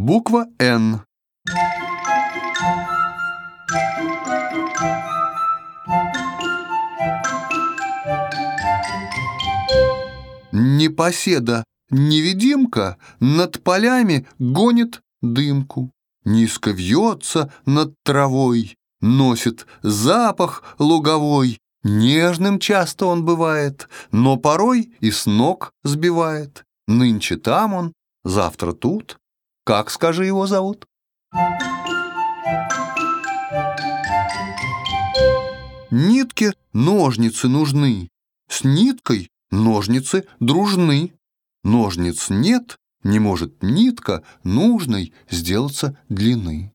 Буква «Н». Непоседа, невидимка над полями гонит дымку, низко вьется над травой, носит запах луговой. Нежным часто он бывает, но порой и с ног сбивает. Нынче там он, завтра тут. Как, скажи, его зовут? Нитке ножницы нужны, с ниткой ножницы дружны. Ножниц нет, не может нитка нужной сделаться длины.